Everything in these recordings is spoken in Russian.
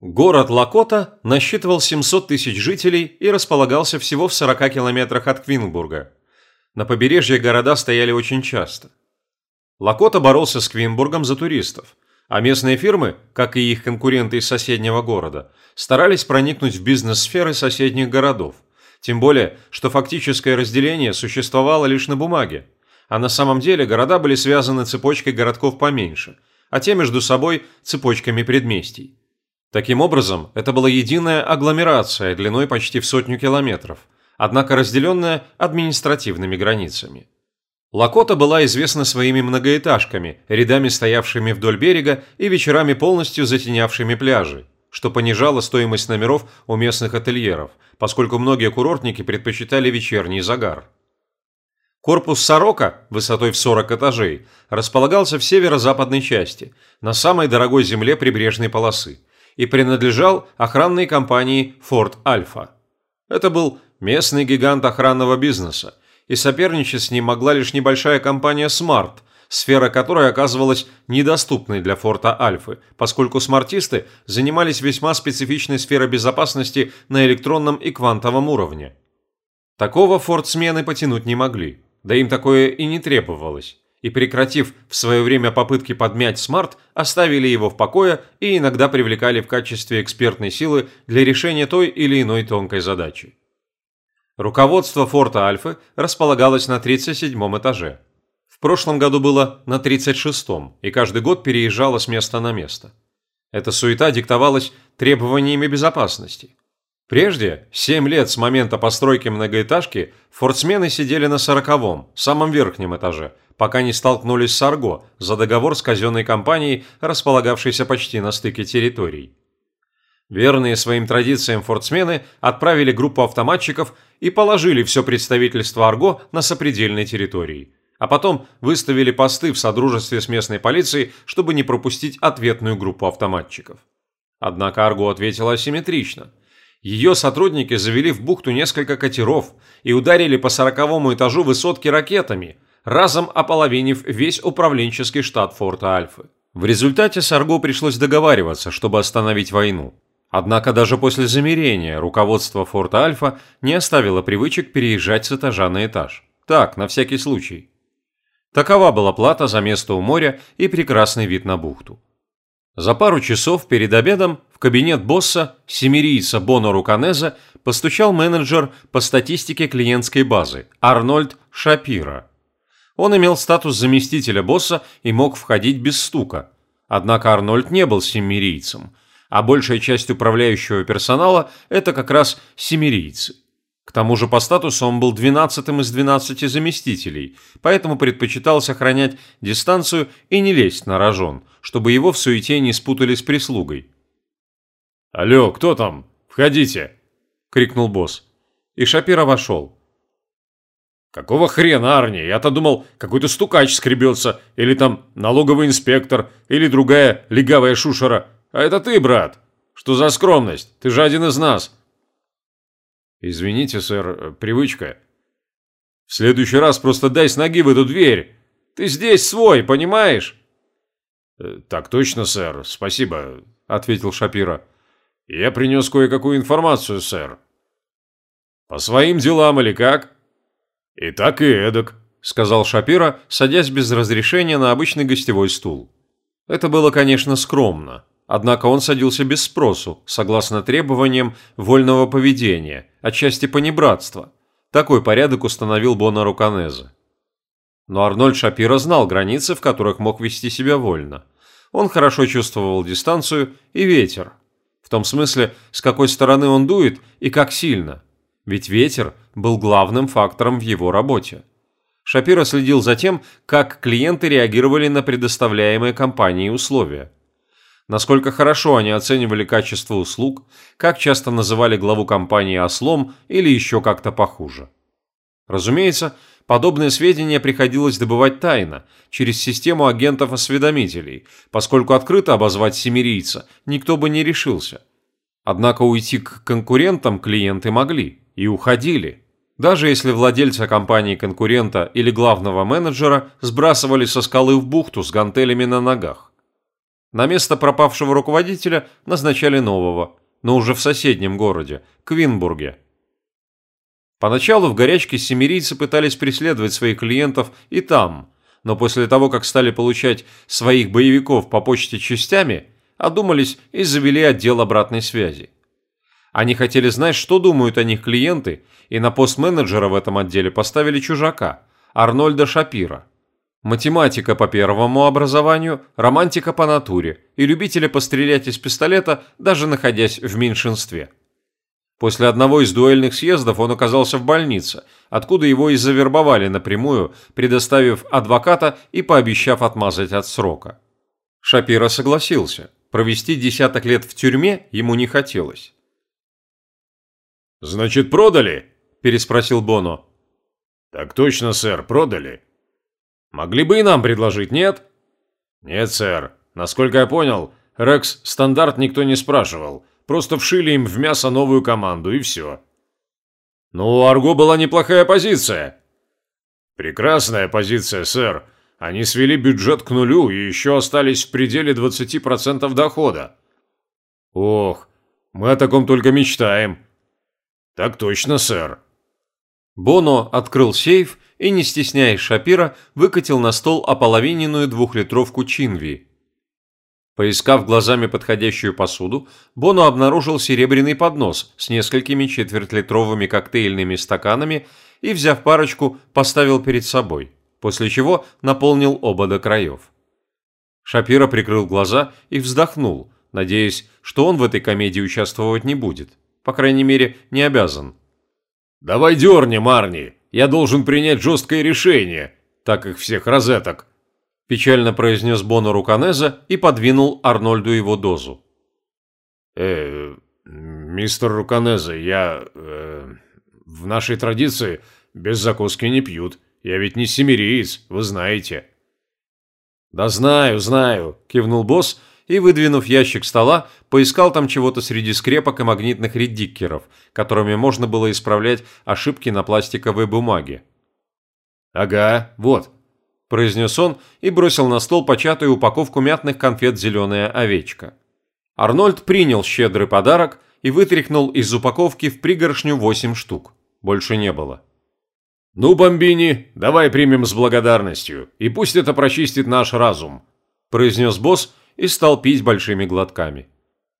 Город Лакота насчитывал 700 тысяч жителей и располагался всего в 40 километрах от Квинбурга. На побережье города стояли очень часто. Лакота боролся с Квинбургом за туристов, а местные фирмы, как и их конкуренты из соседнего города, старались проникнуть в бизнес-сферы соседних городов. Тем более, что фактическое разделение существовало лишь на бумаге, а на самом деле города были связаны цепочкой городков поменьше, а те между собой цепочками предместий. Таким образом, это была единая агломерация длиной почти в сотню километров, однако разделенная административными границами. Лакота была известна своими многоэтажками, рядами стоявшими вдоль берега и вечерами полностью затенявшими пляжи, что понижало стоимость номеров у местных ательеров, поскольку многие курортники предпочитали вечерний загар. Корпус «Сорока» высотой в 40 этажей располагался в северо-западной части, на самой дорогой земле прибрежной полосы, и принадлежал охранной компании «Форт Альфа». Это был местный гигант охранного бизнеса, и соперничать с ним могла лишь небольшая компания «Смарт», сфера которой оказывалась недоступной для форта Альфы, поскольку смартисты занимались весьма специфичной сферой безопасности на электронном и квантовом уровне. Такого форт-смены потянуть не могли, да им такое и не требовалось и, прекратив в свое время попытки подмять смарт, оставили его в покое и иногда привлекали в качестве экспертной силы для решения той или иной тонкой задачи. Руководство форта Альфы располагалось на 37 этаже. В прошлом году было на 36-м и каждый год переезжало с места на место. Эта суета диктовалась требованиями безопасности. Прежде, 7 лет с момента постройки многоэтажки, фортсмены сидели на сороковом, самом верхнем этаже, пока не столкнулись с Арго за договор с казенной компанией, располагавшейся почти на стыке территорий. Верные своим традициям фортсмены отправили группу автоматчиков и положили все представительство Арго на сопредельной территории, а потом выставили посты в содружестве с местной полицией, чтобы не пропустить ответную группу автоматчиков. Однако Арго ответила асимметрично – ее сотрудники завели в бухту несколько катеров и ударили по сороковому этажу высотки ракетами, разом ополовинив весь управленческий штат форта Альфы. В результате Сарго пришлось договариваться, чтобы остановить войну. Однако даже после замерения руководство форта Альфа не оставило привычек переезжать с этажа на этаж. Так, на всякий случай. Такова была плата за место у моря и прекрасный вид на бухту. За пару часов перед обедом в кабинет босса, семирийца Боно Руканеза, постучал менеджер по статистике клиентской базы Арнольд Шапира. Он имел статус заместителя босса и мог входить без стука. Однако Арнольд не был семирийцем, а большая часть управляющего персонала – это как раз семирийцы. К тому же по статусу он был 12 из 12 заместителей, поэтому предпочитал сохранять дистанцию и не лезть на рожон, чтобы его в суете не спутали с прислугой. «Алло, кто там? Входите!» – крикнул босс. И Шапира вошел. «Какого хрена, Арни? Я-то думал, какой-то стукач скребется, или там налоговый инспектор, или другая легавая шушера. А это ты, брат. Что за скромность? Ты же один из нас. «Извините, сэр, э, привычка». «В следующий раз просто дай с ноги в эту дверь. Ты здесь свой, понимаешь?» «Э, «Так точно, сэр, спасибо», — ответил Шапира. «Я принес кое-какую информацию, сэр». «По своим делам или как?» «И так и эдак», — сказал Шапира, садясь без разрешения на обычный гостевой стул. Это было, конечно, скромно. Однако он садился без спросу, согласно требованиям вольного поведения, отчасти понебратства. Такой порядок установил Бона Руканезе. Но Арнольд Шапира знал границы, в которых мог вести себя вольно. Он хорошо чувствовал дистанцию и ветер. В том смысле, с какой стороны он дует и как сильно. Ведь ветер был главным фактором в его работе. Шапира следил за тем, как клиенты реагировали на предоставляемые компанией условия насколько хорошо они оценивали качество услуг, как часто называли главу компании ослом или еще как-то похуже. Разумеется, подобные сведения приходилось добывать тайно, через систему агентов-осведомителей, поскольку открыто обозвать семирийца никто бы не решился. Однако уйти к конкурентам клиенты могли и уходили. Даже если владельца компании конкурента или главного менеджера сбрасывали со скалы в бухту с гантелями на ногах. На место пропавшего руководителя назначали нового, но уже в соседнем городе, Квинбурге. Поначалу в горячке семирийцы пытались преследовать своих клиентов и там, но после того, как стали получать своих боевиков по почте частями, одумались и завели отдел обратной связи. Они хотели знать, что думают о них клиенты, и на пост менеджера в этом отделе поставили чужака, Арнольда Шапира. Математика по первому образованию, романтика по натуре и любителя пострелять из пистолета, даже находясь в меньшинстве. После одного из дуэльных съездов он оказался в больнице, откуда его и завербовали напрямую, предоставив адвоката и пообещав отмазать от срока. Шапира согласился. Провести десяток лет в тюрьме ему не хотелось. «Значит, продали?» – переспросил Боно. «Так точно, сэр, продали». «Могли бы и нам предложить, нет?» «Нет, сэр. Насколько я понял, Рекс стандарт никто не спрашивал. Просто вшили им в мясо новую команду, и все». «Ну, у Арго была неплохая позиция». «Прекрасная позиция, сэр. Они свели бюджет к нулю и еще остались в пределе 20% дохода». «Ох, мы о таком только мечтаем». «Так точно, сэр». Боно открыл сейф и, не стесняясь Шапира, выкатил на стол ополовиненную двухлитровку Чинви. Поискав глазами подходящую посуду, Боно обнаружил серебряный поднос с несколькими четвертьлитровыми коктейльными стаканами и, взяв парочку, поставил перед собой, после чего наполнил оба до краев. Шапира прикрыл глаза и вздохнул, надеясь, что он в этой комедии участвовать не будет. По крайней мере, не обязан. «Давай дернем, Арни! Я должен принять жесткое решение, так их всех розеток!» Печально произнес Боно Руканеза и подвинул Арнольду его дозу. «Э, мистер Руканеза, я... Э, в нашей традиции без закуски не пьют. Я ведь не семириец, вы знаете». «Да знаю, знаю», – кивнул босс и, выдвинув ящик стола, поискал там чего-то среди скрепок и магнитных редиккеров, которыми можно было исправлять ошибки на пластиковой бумаге. «Ага, вот», – произнес он и бросил на стол початую упаковку мятных конфет «Зеленая овечка». Арнольд принял щедрый подарок и вытряхнул из упаковки в пригоршню восемь штук. Больше не было. «Ну, Бомбини, давай примем с благодарностью, и пусть это прочистит наш разум», – произнес босс и стал пить большими глотками.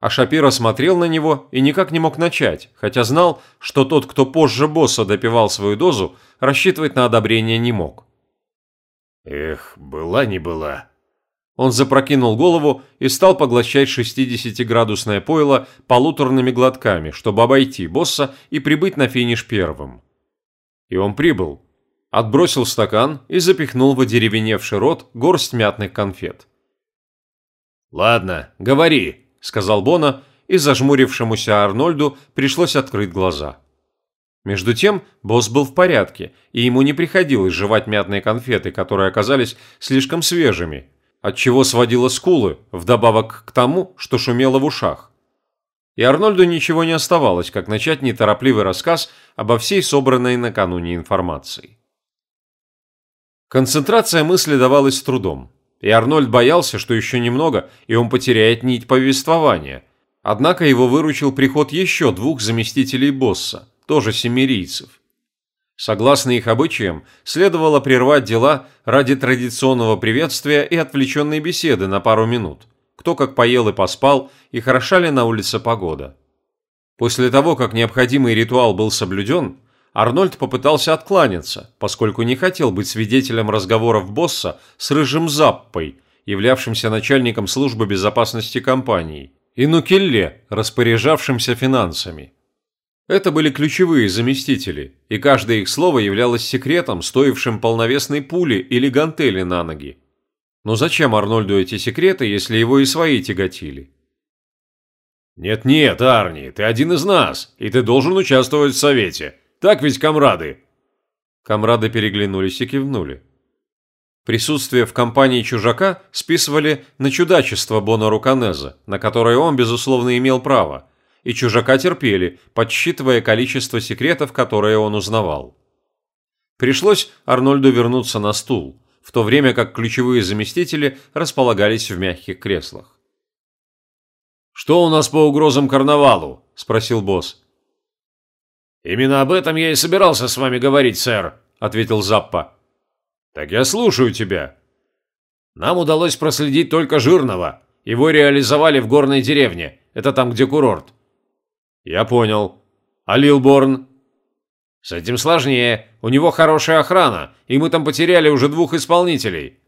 А Шапира смотрел на него и никак не мог начать, хотя знал, что тот, кто позже босса допивал свою дозу, рассчитывать на одобрение не мог. «Эх, была не была». Он запрокинул голову и стал поглощать 60-градусное пойло полуторными глотками, чтобы обойти босса и прибыть на финиш первым. И он прибыл. Отбросил стакан и запихнул в одеревеневший рот горсть мятных конфет. «Ладно, говори», – сказал Бона, и зажмурившемуся Арнольду пришлось открыть глаза. Между тем, босс был в порядке, и ему не приходилось жевать мятные конфеты, которые оказались слишком свежими, отчего сводило скулы, вдобавок к тому, что шумело в ушах. И Арнольду ничего не оставалось, как начать неторопливый рассказ обо всей собранной накануне информации. Концентрация мысли давалась с трудом и Арнольд боялся, что еще немного, и он потеряет нить повествования. Однако его выручил приход еще двух заместителей босса, тоже семирийцев. Согласно их обычаям, следовало прервать дела ради традиционного приветствия и отвлеченной беседы на пару минут. Кто как поел и поспал, и хороша ли на улице погода. После того, как необходимый ритуал был соблюден, Арнольд попытался откланяться, поскольку не хотел быть свидетелем разговоров босса с Рыжим Заппой, являвшимся начальником службы безопасности компании, и Нукелле, распоряжавшимся финансами. Это были ключевые заместители, и каждое их слово являлось секретом, стоившим полновесной пули или гантели на ноги. Но зачем Арнольду эти секреты, если его и свои тяготили? «Нет-нет, Арни, ты один из нас, и ты должен участвовать в совете. Так ведь, комрады?» Комрады переглянулись и кивнули. Присутствие в компании чужака списывали на чудачество Бона Руканеза, на которое он, безусловно, имел право, и чужака терпели, подсчитывая количество секретов, которые он узнавал. Пришлось Арнольду вернуться на стул, в то время как ключевые заместители располагались в мягких креслах. «Что у нас по угрозам карнавалу?» – спросил босс. «Именно об этом я и собирался с вами говорить, сэр», – ответил Заппа. «Так я слушаю тебя». «Нам удалось проследить только Жирного. Его реализовали в горной деревне. Это там, где курорт». «Я понял. А Лилборн?» «С этим сложнее. У него хорошая охрана, и мы там потеряли уже двух исполнителей».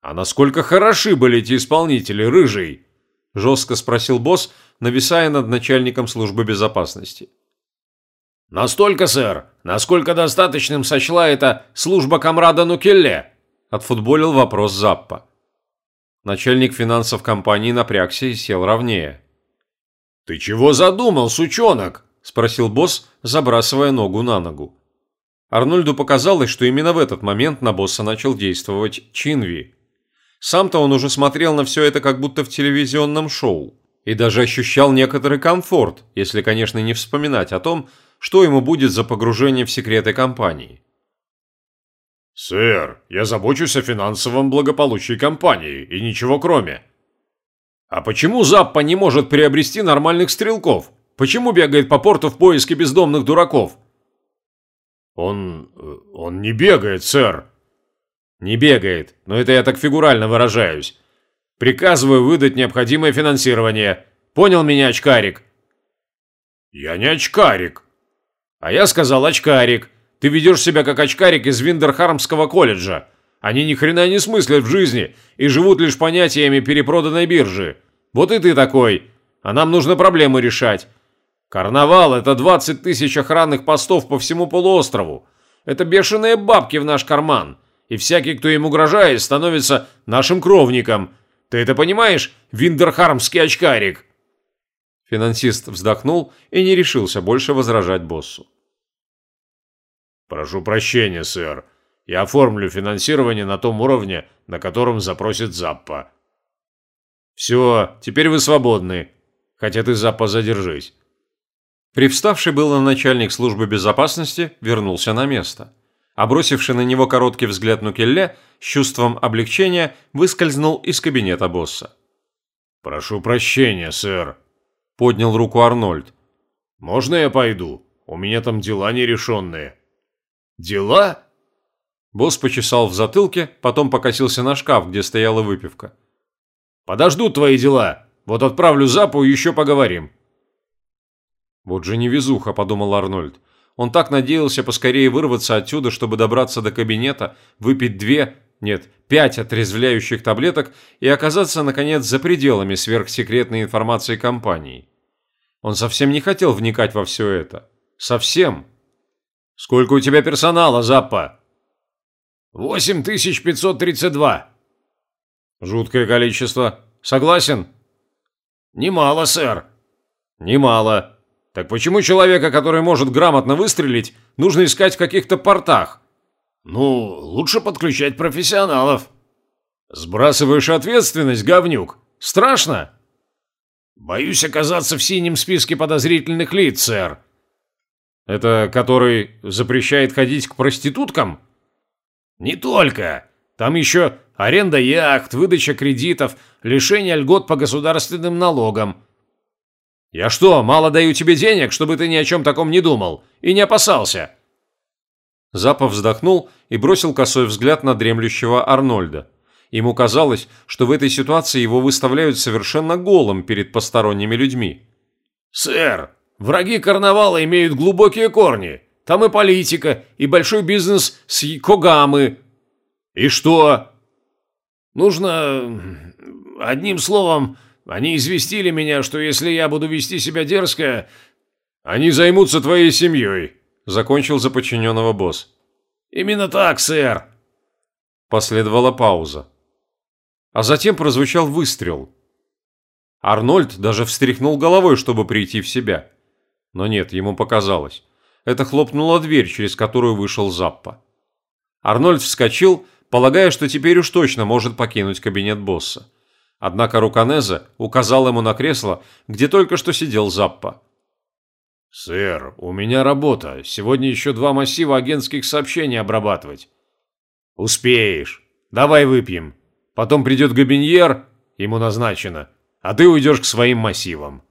«А насколько хороши были эти исполнители, рыжий?» – жестко спросил босс, нависая над начальником службы безопасности. «Настолько, сэр, насколько достаточным сочла это служба комрада Нукелле?» – отфутболил вопрос Заппа. Начальник финансов компании напрягся и сел ровнее. «Ты чего задумал, сучонок?» – спросил босс, забрасывая ногу на ногу. Арнольду показалось, что именно в этот момент на босса начал действовать Чинви. Сам-то он уже смотрел на все это как будто в телевизионном шоу и даже ощущал некоторый комфорт, если, конечно, не вспоминать о том, что ему будет за погружение в секреты компании. «Сэр, я забочусь о финансовом благополучии компании, и ничего кроме». «А почему Заппа не может приобрести нормальных стрелков? Почему бегает по порту в поиске бездомных дураков?» «Он... он не бегает, сэр». «Не бегает, но это я так фигурально выражаюсь. Приказываю выдать необходимое финансирование. Понял меня, очкарик?» «Я не очкарик», а я сказал очкарик. Ты ведешь себя как очкарик из Виндерхармского колледжа. Они ни хрена не смыслят в жизни и живут лишь понятиями перепроданной биржи. Вот и ты такой. А нам нужно проблемы решать. Карнавал – это 20 тысяч охранных постов по всему полуострову. Это бешеные бабки в наш карман. И всякий, кто им угрожает, становится нашим кровником. Ты это понимаешь, Виндерхармский очкарик? Финансист вздохнул и не решился больше возражать боссу. «Прошу прощения, сэр. Я оформлю финансирование на том уровне, на котором запросит Заппа». «Все, теперь вы свободны. Хотя ты, Заппа, задержись». Привставший было начальник службы безопасности вернулся на место. А бросивший на него короткий взгляд Нукелле с чувством облегчения выскользнул из кабинета босса. «Прошу прощения, сэр», – поднял руку Арнольд. «Можно я пойду? У меня там дела нерешенные». «Дела?» Босс почесал в затылке, потом покосился на шкаф, где стояла выпивка. «Подождут твои дела. Вот отправлю Запу и еще поговорим». «Вот же невезуха», – подумал Арнольд. Он так надеялся поскорее вырваться отсюда, чтобы добраться до кабинета, выпить две, нет, пять отрезвляющих таблеток и оказаться, наконец, за пределами сверхсекретной информации компании. Он совсем не хотел вникать во все это. Совсем. «Сколько у тебя персонала, Заппа?» «8532». «Жуткое количество. Согласен?» «Немало, сэр». «Немало. Так почему человека, который может грамотно выстрелить, нужно искать в каких-то портах?» «Ну, лучше подключать профессионалов». «Сбрасываешь ответственность, говнюк? Страшно?» «Боюсь оказаться в синем списке подозрительных лиц, сэр». «Это который запрещает ходить к проституткам?» «Не только. Там еще аренда яхт, выдача кредитов, лишение льгот по государственным налогам». «Я что, мало даю тебе денег, чтобы ты ни о чем таком не думал и не опасался?» Запа вздохнул и бросил косой взгляд на дремлющего Арнольда. Ему казалось, что в этой ситуации его выставляют совершенно голым перед посторонними людьми. «Сэр, враги карнавала имеют глубокие корни. Там и политика, и большой бизнес с Когамы. И что?» «Нужно... Одним словом, они известили меня, что если я буду вести себя дерзко, они займутся твоей семьей», Закончил за подчиненного босс. «Именно так, сэр!» Последовала пауза. А затем прозвучал выстрел. Арнольд даже встряхнул головой, чтобы прийти в себя. Но нет, ему показалось. Это хлопнула дверь, через которую вышел Заппа. Арнольд вскочил, полагая, что теперь уж точно может покинуть кабинет босса. Однако Руканеза указал ему на кресло, где только что сидел Заппа. «Сэр, у меня работа. Сегодня еще два массива агентских сообщений обрабатывать». «Успеешь. Давай выпьем. Потом придет Габиньер, ему назначено. а ты уйдешь к своим массивам.